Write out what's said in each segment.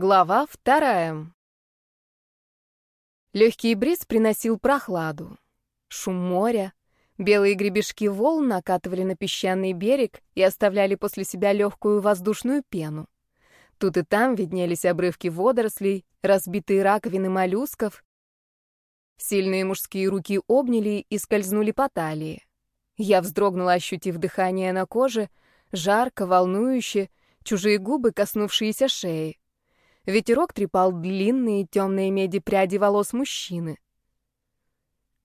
Глава вторая. Легкий бриз приносил прохладу. Шум моря, белые гребешки волн накатывали на песчаный берег и оставляли после себя легкую воздушную пену. Тут и там виднелись обрывки водорослей, разбитые раковины моллюсков. Сильные мужские руки обняли и скользнули по талии. Я вздрогнула, ощутив дыхание на коже, жарко, волнующе, чужие губы, коснувшиеся шеи. Ветерок трепал длинные темные меди пряди волос мужчины.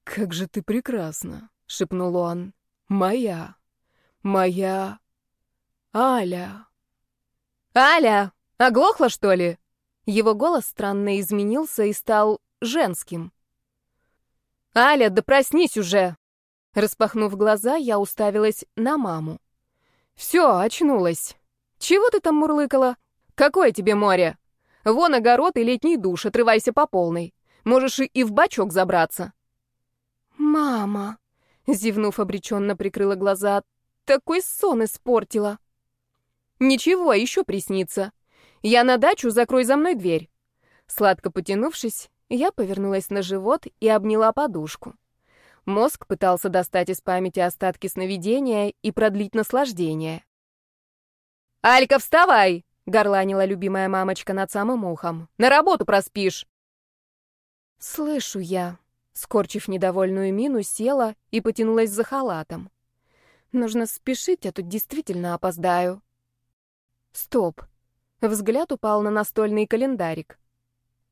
«Как же ты прекрасна!» — шепнул он. «Моя! Моя! Аля!» «Аля! Оглохла, что ли?» Его голос странно изменился и стал женским. «Аля, да проснись уже!» Распахнув глаза, я уставилась на маму. «Все, очнулась. Чего ты там мурлыкала? Какое тебе море?» Вон огород и летний душ, отрывайся по полной. Можешь и в бачок забраться. Мама, зевнув обреченно, прикрыла глаза. Такой сон испортила. Ничего, еще приснится. Я на дачу, закрой за мной дверь. Сладко потянувшись, я повернулась на живот и обняла подушку. Мозг пытался достать из памяти остатки сновидения и продлить наслаждение. «Алька, вставай!» — горланила любимая мамочка над самым ухом. «На работу проспишь!» «Слышу я», — скорчив недовольную мину, села и потянулась за халатом. «Нужно спешить, а тут действительно опоздаю». «Стоп!» Взгляд упал на настольный календарик.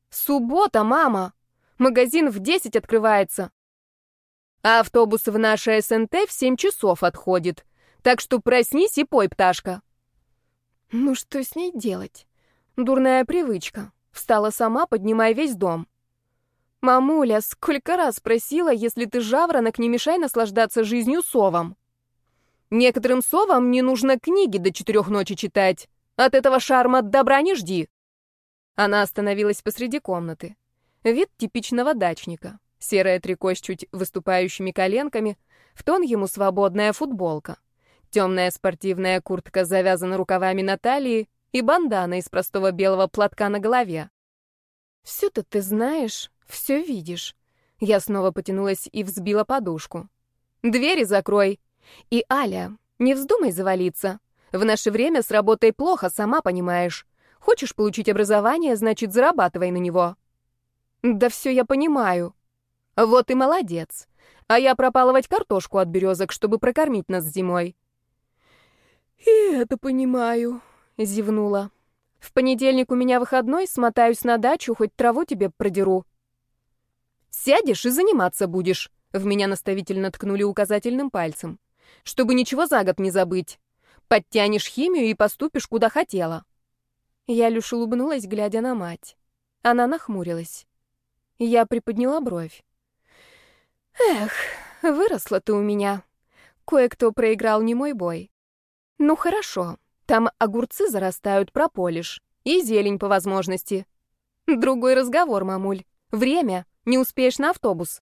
«Суббота, мама! Магазин в десять открывается!» А автобус в наше СНТ в семь часов отходит. Так что проснись и пой, пташка. Ну что с ней делать? Дурная привычка. Встала сама, поднимая весь дом. Мамуля, сколько раз просила, если ты жаворонок, не мешай наслаждаться жизнью совам. Некоторым совам не нужно книги до четырех ночи читать. От этого шарма добра не жди. Она остановилась посреди комнаты. Вид типичного дачника. Серое трико с чуть выступающими коленками, в тон ему свободная футболка. Темная спортивная куртка завязана рукавами на талии и бандана из простого белого платка на голове. «Все-то ты знаешь, все видишь». Я снова потянулась и взбила подушку. «Двери закрой. И, Аля, не вздумай завалиться. В наше время с работой плохо, сама понимаешь. Хочешь получить образование, значит, зарабатывай на него». «Да все я понимаю». «Вот и молодец. А я пропалывать картошку от березок, чтобы прокормить нас зимой. «И это понимаю», — зевнула. «В понедельник у меня выходной, смотаюсь на дачу, хоть траву тебе продеру». «Сядешь и заниматься будешь», — в меня наставительно ткнули указательным пальцем. «Чтобы ничего за год не забыть. Подтянешь химию и поступишь, куда хотела». Я лишь улыбнулась, глядя на мать. Она нахмурилась. Я приподняла бровь. «Эх, выросла ты у меня. Кое-кто проиграл не мой бой. Ну хорошо, там огурцы зарастают, прополишь. И зелень по возможности. Другой разговор, мамуль. Время. Не успеешь на автобус.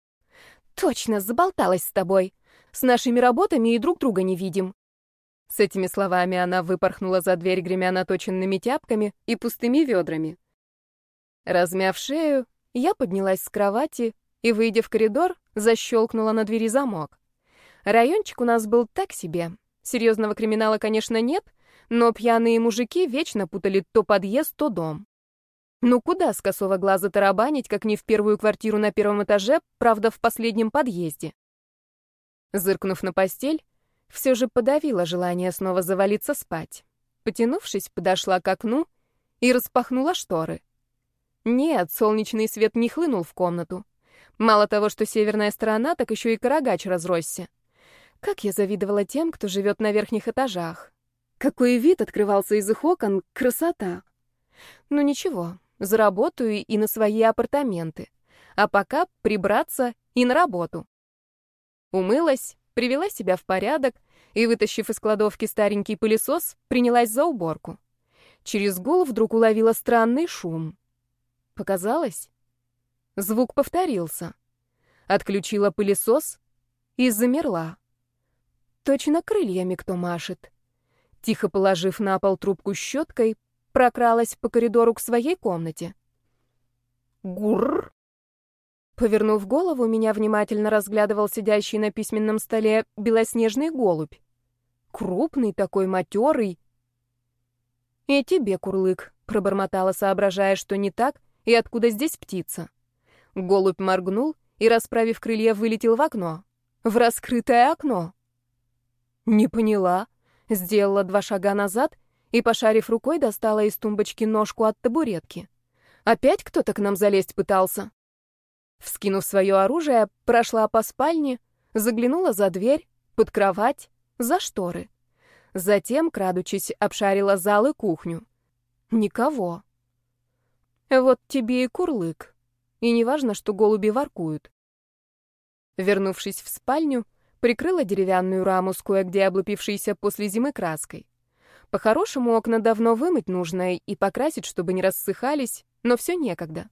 Точно, заболталась с тобой. С нашими работами и друг друга не видим. С этими словами она выпорхнула за дверь, гремя наточенными тяпками и пустыми ведрами. Размяв шею, я поднялась с кровати и, выйдя в коридор, защелкнула на двери замок. Райончик у нас был так себе, Серьезного криминала, конечно, нет, но пьяные мужики вечно путали то подъезд, то дом. Ну куда с косого глаза тарабанить, как не в первую квартиру на первом этаже, правда, в последнем подъезде? Зыркнув на постель, все же подавила желание снова завалиться спать. Потянувшись, подошла к окну и распахнула шторы. Нет, солнечный свет не хлынул в комнату. Мало того, что северная сторона, так еще и карагач разросся. Как я завидовала тем, кто живет на верхних этажах. Какой вид открывался из их окон, красота. Ну ничего, заработаю и на свои апартаменты. А пока прибраться и на работу. Умылась, привела себя в порядок и, вытащив из кладовки старенький пылесос, принялась за уборку. Через гул вдруг уловила странный шум. Показалось? Звук повторился. Отключила пылесос и замерла. Точно крыльями кто машет. Тихо положив на пол трубку щеткой, прокралась по коридору к своей комнате. Гурр! Повернув голову, меня внимательно разглядывал сидящий на письменном столе белоснежный голубь. Крупный такой, матерый. «И тебе, курлык», — пробормотала, соображая, что не так, и откуда здесь птица. Голубь моргнул и, расправив крылья, вылетел в окно. В раскрытое окно. Не поняла. Сделала два шага назад и, пошарив рукой, достала из тумбочки ножку от табуретки. Опять кто-то к нам залезть пытался. Вскинув свое оружие, прошла по спальне, заглянула за дверь, под кровать, за шторы. Затем, крадучись, обшарила зал и кухню. Никого. Вот тебе и курлык. И неважно, что голуби воркуют. Вернувшись в спальню, прикрыла деревянную раму с кое-где облупившейся после зимы краской. По-хорошему, окна давно вымыть нужно и покрасить, чтобы не рассыхались, но все некогда.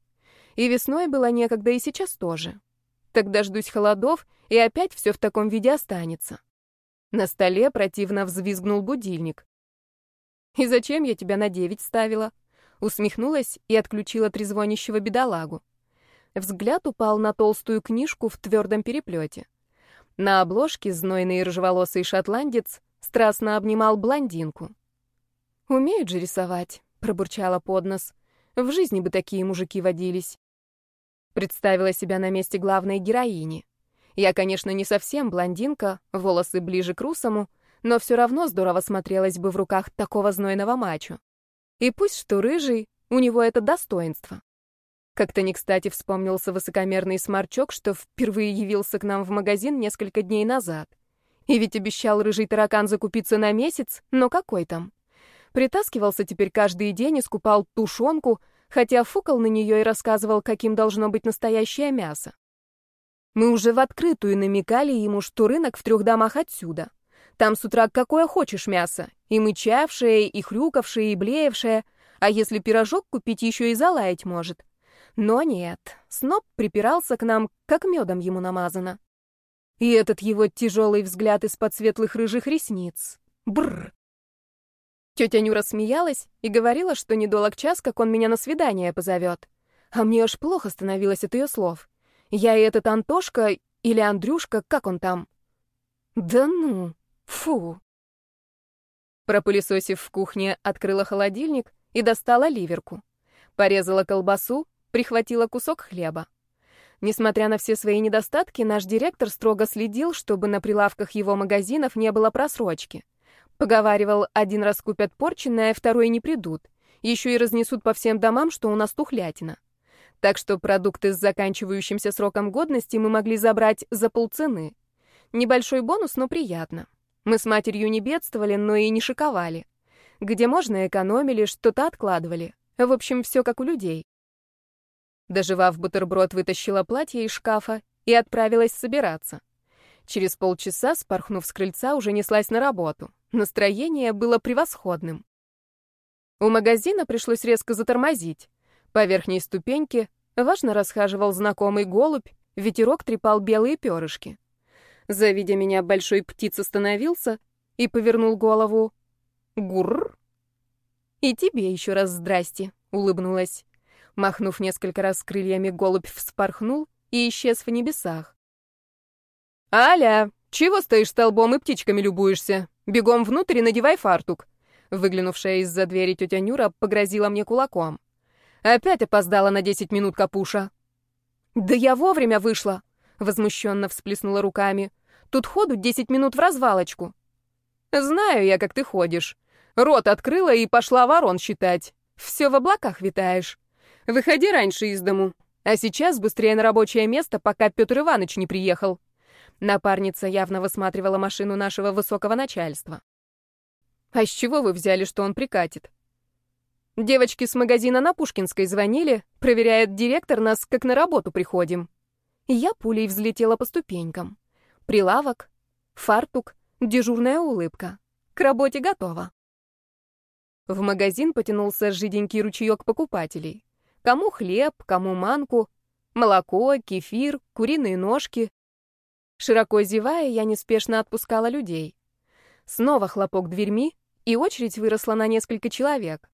И весной было некогда, и сейчас тоже. Так дождусь холодов, и опять все в таком виде останется. На столе противно взвизгнул будильник. «И зачем я тебя на девять ставила?» Усмехнулась и отключила трезвонящего бедолагу. Взгляд упал на толстую книжку в твердом переплете. На обложке знойный рыжеволосый шотландец страстно обнимал блондинку. «Умеют же рисовать», — пробурчала под нос. «В жизни бы такие мужики водились». Представила себя на месте главной героини. Я, конечно, не совсем блондинка, волосы ближе к русому, но все равно здорово смотрелась бы в руках такого знойного мачо. И пусть что рыжий, у него это достоинство. Как-то не кстати вспомнился высокомерный сморчок, что впервые явился к нам в магазин несколько дней назад. И ведь обещал рыжий таракан закупиться на месяц, но какой там? Притаскивался теперь каждый день и скупал тушенку, хотя фукал на нее и рассказывал, каким должно быть настоящее мясо. Мы уже в открытую намекали ему, что рынок в трех домах отсюда. Там с утра какое хочешь мясо. И мычавшее, и хрюкавшее, и блеевшее. А если пирожок купить, еще и залаять может. Но нет, Сноб припирался к нам, как медом ему намазано. И этот его тяжелый взгляд из-под светлых рыжих ресниц. Бррр. Тетя Нюра смеялась и говорила, что недолг час, как он меня на свидание позовет. А мне аж плохо становилось от ее слов. Я и этот Антошка или Андрюшка, как он там? Да ну. Фу. Пропылесосив в кухне, открыла холодильник и достала ливерку. Порезала колбасу, прихватила кусок хлеба. Несмотря на все свои недостатки, наш директор строго следил, чтобы на прилавках его магазинов не было просрочки. Поговаривал, один раз купят порченное, второй не придут. Еще и разнесут по всем домам, что у нас тухлятина. Так что продукты с заканчивающимся сроком годности мы могли забрать за полцены. Небольшой бонус, но приятно. Мы с матерью не бедствовали, но и не шиковали. Где можно, экономили, что-то откладывали. В общем, все как у людей. Доживав бутерброд, вытащила платье из шкафа и отправилась собираться. Через полчаса, спорхнув с крыльца, уже неслась на работу. Настроение было превосходным. У магазина пришлось резко затормозить. По верхней ступеньке важно расхаживал знакомый голубь, ветерок трепал белые перышки. Завидя меня, большой птиц остановился и повернул голову. Гурр. И тебе еще раз здрасте, улыбнулась. Махнув несколько раз крыльями, голубь вспорхнул и исчез в небесах. «Аля, чего стоишь столбом и птичками любуешься? Бегом внутрь и надевай фартук!» Выглянувшая из-за двери тетя Нюра погрозила мне кулаком. «Опять опоздала на десять минут, капуша!» «Да я вовремя вышла!» — возмущенно всплеснула руками. Тут ходу десять минут в развалочку. Знаю я, как ты ходишь. Рот открыла и пошла ворон считать. Все в облаках витаешь. Выходи раньше из дому. А сейчас быстрее на рабочее место, пока Петр Иванович не приехал. Напарница явно высматривала машину нашего высокого начальства. А с чего вы взяли, что он прикатит? Девочки с магазина на Пушкинской звонили, проверяет директор нас, как на работу приходим. Я пулей взлетела по ступенькам. Прилавок, фартук, дежурная улыбка. К работе готово. В магазин потянулся жиденький ручеек покупателей. Кому хлеб, кому манку, молоко, кефир, куриные ножки. Широко зевая, я неспешно отпускала людей. Снова хлопок дверьми, и очередь выросла на несколько человек.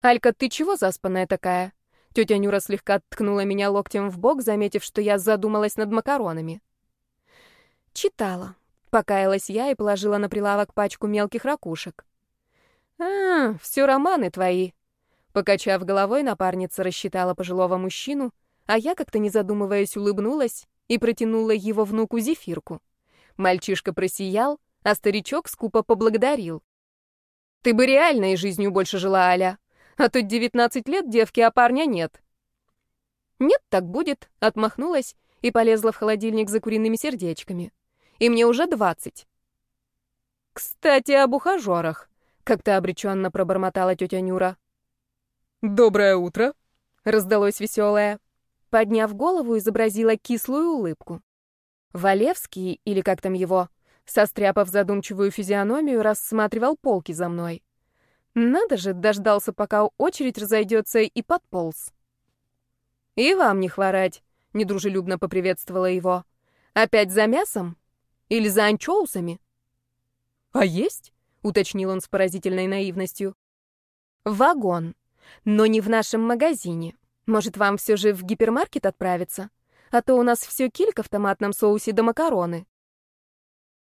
Алька, ты чего заспанная такая? Тетя Нюра слегка ткнула меня локтем в бок, заметив, что я задумалась над макаронами. Читала. Покаялась я и положила на прилавок пачку мелких ракушек. «А, все романы твои». Покачав головой, напарница рассчитала пожилого мужчину, а я, как-то не задумываясь, улыбнулась и протянула его внуку зефирку. Мальчишка просиял, а старичок скупо поблагодарил. «Ты бы реальной жизнью больше жила, Аля, а тут девятнадцать лет девки, а парня нет». «Нет, так будет», — отмахнулась и полезла в холодильник за куриными сердечками. «И мне уже двадцать». «Кстати, об ухажерах», — как-то обреченно пробормотала тетя Нюра. «Доброе утро», — раздалось веселое. Подняв голову, изобразила кислую улыбку. Валевский, или как там его, состряпав задумчивую физиономию, рассматривал полки за мной. Надо же, дождался, пока очередь разойдется, и подполз. «И вам не хворать», — недружелюбно поприветствовала его. «Опять за мясом? Или за анчоусами?» «А есть?» — уточнил он с поразительной наивностью. «Вагон. Но не в нашем магазине. Может, вам все же в гипермаркет отправиться? А то у нас все килька в томатном соусе да макароны».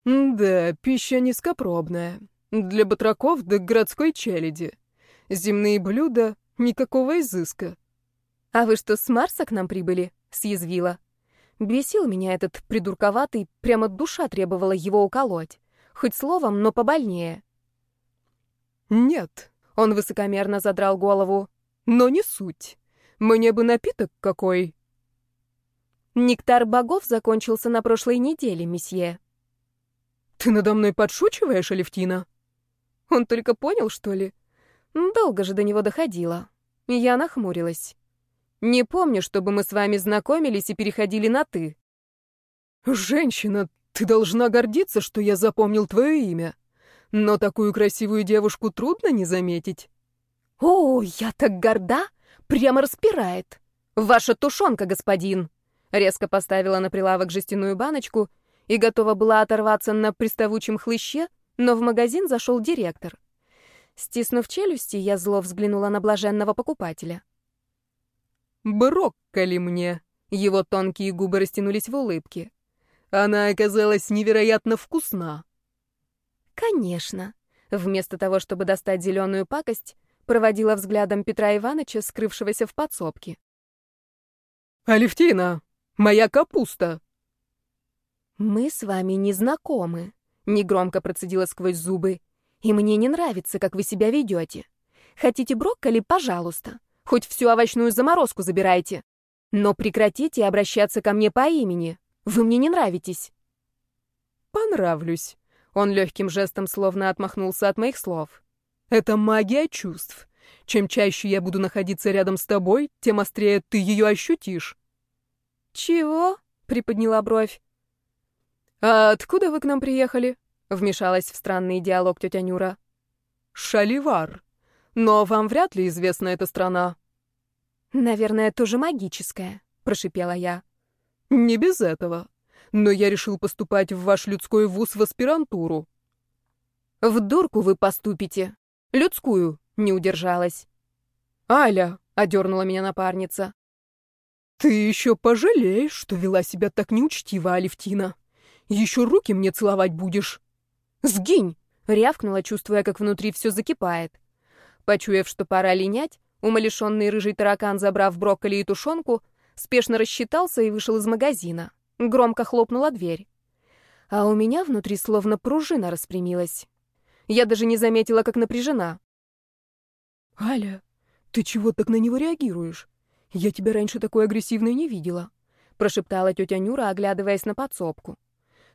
«Да, пища низкопробная. Для батраков да городской челяди. Земные блюда — никакого изыска». «А вы что, с Марса к нам прибыли?» — съязвила. Бесил меня этот придурковатый, прямо душа требовала его уколоть. Хоть словом, но побольнее. «Нет», — он высокомерно задрал голову, — «но не суть. Мне бы напиток какой». «Нектар богов закончился на прошлой неделе, месье». «Ты надо мной подшучиваешь, Алевтина?» Он только понял, что ли? Долго же до него доходило. Я нахмурилась. Не помню, чтобы мы с вами знакомились и переходили на «ты». «Женщина, ты должна гордиться, что я запомнил твое имя. Но такую красивую девушку трудно не заметить». «О, я так горда! Прямо распирает! Ваша тушенка, господин!» Резко поставила на прилавок жестяную баночку и готова была оторваться на приставучем хлыще, но в магазин зашел директор. Стиснув челюсти, я зло взглянула на блаженного покупателя. «Брокколи мне!» Его тонкие губы растянулись в улыбке. «Она оказалась невероятно вкусна!» «Конечно!» Вместо того, чтобы достать зеленую пакость, проводила взглядом Петра Ивановича, скрывшегося в подсобке. «Алевтина, моя капуста!» «Мы с вами не знакомы», — негромко процедила сквозь зубы. «И мне не нравится, как вы себя ведете. Хотите брокколи, пожалуйста. Хоть всю овощную заморозку забирайте. Но прекратите обращаться ко мне по имени. Вы мне не нравитесь». «Понравлюсь». Он легким жестом словно отмахнулся от моих слов. «Это магия чувств. Чем чаще я буду находиться рядом с тобой, тем острее ты ее ощутишь». «Чего?» — приподняла бровь. «А откуда вы к нам приехали?» — вмешалась в странный диалог тетя Нюра. «Шаливар. Но вам вряд ли известна эта страна». «Наверное, тоже магическая», — прошипела я. «Не без этого. Но я решил поступать в ваш людской вуз в аспирантуру». «В дурку вы поступите. Людскую», — не удержалась. «Аля», — одернула меня напарница. «Ты еще пожалеешь, что вела себя так неучтиво, Алевтина». Еще руки мне целовать будешь. Сгинь! Рявкнула, чувствуя, как внутри все закипает. Почуяв, что пора линять, умалишенный рыжий таракан, забрав брокколи и тушенку, спешно рассчитался и вышел из магазина. Громко хлопнула дверь. А у меня внутри словно пружина распрямилась. Я даже не заметила, как напряжена. «Аля, ты чего так на него реагируешь? Я тебя раньше такой агрессивной не видела», прошептала тетя Нюра, оглядываясь на подсобку.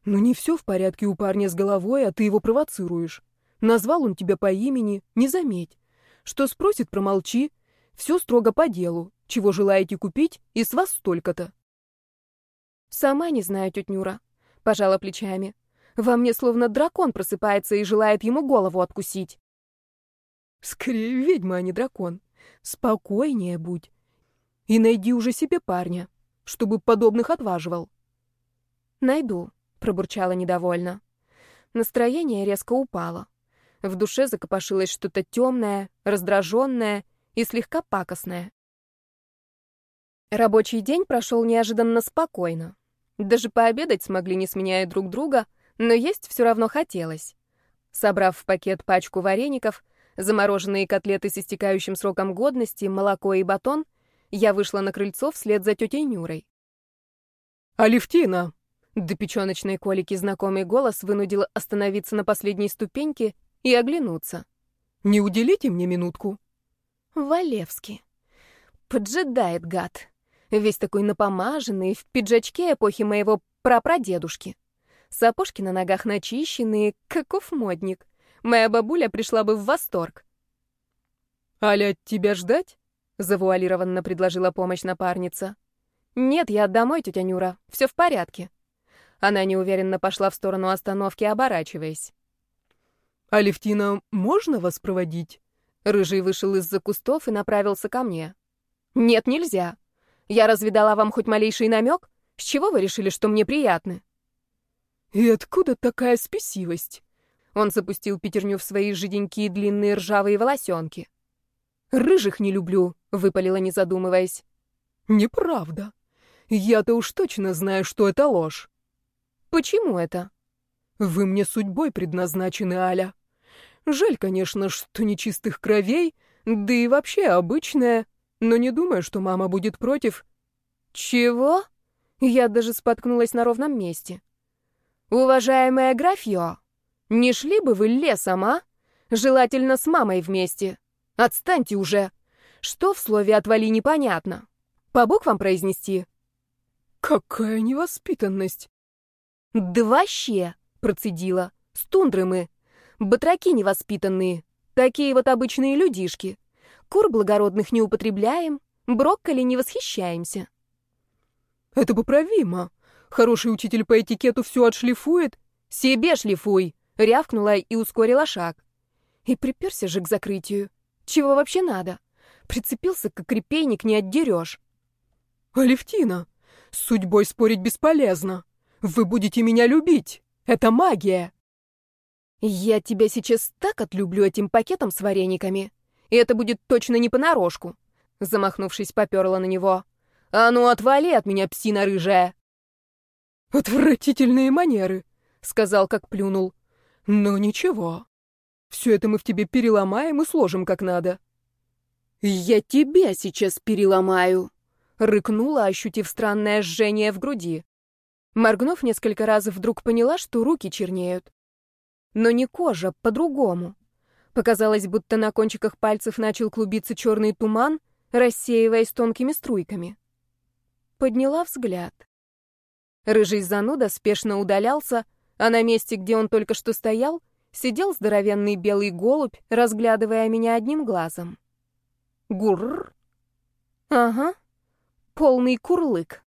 Но не все в порядке у парня с головой, а ты его провоцируешь. Назвал он тебя по имени, не заметь. Что спросит, промолчи. Все строго по делу. Чего желаете купить, и с вас столько-то. Сама не знаю, тетя Нюра. Пожала плечами. Во мне словно дракон просыпается и желает ему голову откусить. Скорее ведьма, а не дракон. Спокойнее будь. И найди уже себе парня, чтобы подобных отваживал. Найду, пробурчала недовольно. Настроение резко упало. В душе закопошилось что-то темное, раздраженное и слегка пакостная. Рабочий день прошел неожиданно спокойно. Даже пообедать смогли, не сменяя друг друга, но есть все равно хотелось. Собрав в пакет пачку вареников, замороженные котлеты с истекающим сроком годности, молоко и батон, я вышла на крыльцо вслед за тетей Нюрой. «Алевтина!» До печеночной колики знакомый голос вынудил остановиться на последней ступеньке и оглянуться. «Не уделите мне минутку?» Валевский. Поджидает гад. Весь такой напомаженный, в пиджачке эпохи моего прапрадедушки. Сапожки на ногах начищенные, каков модник. Моя бабуля пришла бы в восторг. «Аля, тебя ждать?» — завуалированно предложила помощь напарница. «Нет, я домой, тетя Нюра. Все в порядке». Она неуверенно пошла в сторону остановки, оборачиваясь. «Алевтина, можно вас проводить?» Рыжий вышел из-за кустов и направился ко мне. «Нет, нельзя. Я разве дала вам хоть малейший намек? С чего вы решили, что мне приятны?» «И откуда такая спесивость?» Он запустил пятерню в свои жиденькие длинные ржавые волосенки. «Рыжих не люблю», — выпалила, не задумываясь. «Неправда. Я-то уж точно знаю, что это ложь». «Почему это?» «Вы мне судьбой предназначены, Аля. Жаль, конечно, что нечистых кровей, да и вообще обычная, но не думаю, что мама будет против». «Чего?» Я даже споткнулась на ровном месте. «Уважаемая графьё, не шли бы вы лесом, а? Желательно с мамой вместе. Отстаньте уже. Что в слове «отвали» непонятно. По буквам произнести?» «Какая невоспитанность!» «Да вообще!» — процедила. «С тундры мы. Батраки невоспитанные. Такие вот обычные людишки. Кур благородных не употребляем, брокколи не восхищаемся». «Это поправимо. Хороший учитель по этикету все отшлифует». «Себе шлифуй!» — рявкнула и ускорила шаг. И приперся же к закрытию. Чего вообще надо? Прицепился, как репейник, не отдерешь. «Алевтина, с судьбой спорить бесполезно. Вы будете меня любить. Это магия!» «Я тебя сейчас так отлюблю этим пакетом с варениками. И это будет точно не понарошку!» Замахнувшись, поперла на него. «А ну, отвали от меня, псина рыжая!» «Отвратительные манеры!» — сказал, как плюнул. «Но ничего. Все это мы в тебе переломаем и сложим как надо». «Я тебя сейчас переломаю!» Рыкнула, ощутив странное жжение в груди. Моргнув несколько раз, вдруг поняла, что руки чернеют. Но не кожа, по-другому. Показалось, будто на кончиках пальцев начал клубиться черный туман, рассеиваясь тонкими струйками. Подняла взгляд. Рыжий зануда спешно удалялся, а на месте, где он только что стоял, сидел здоровенный белый голубь, разглядывая меня одним глазом. Гурр. Ага, полный курлык.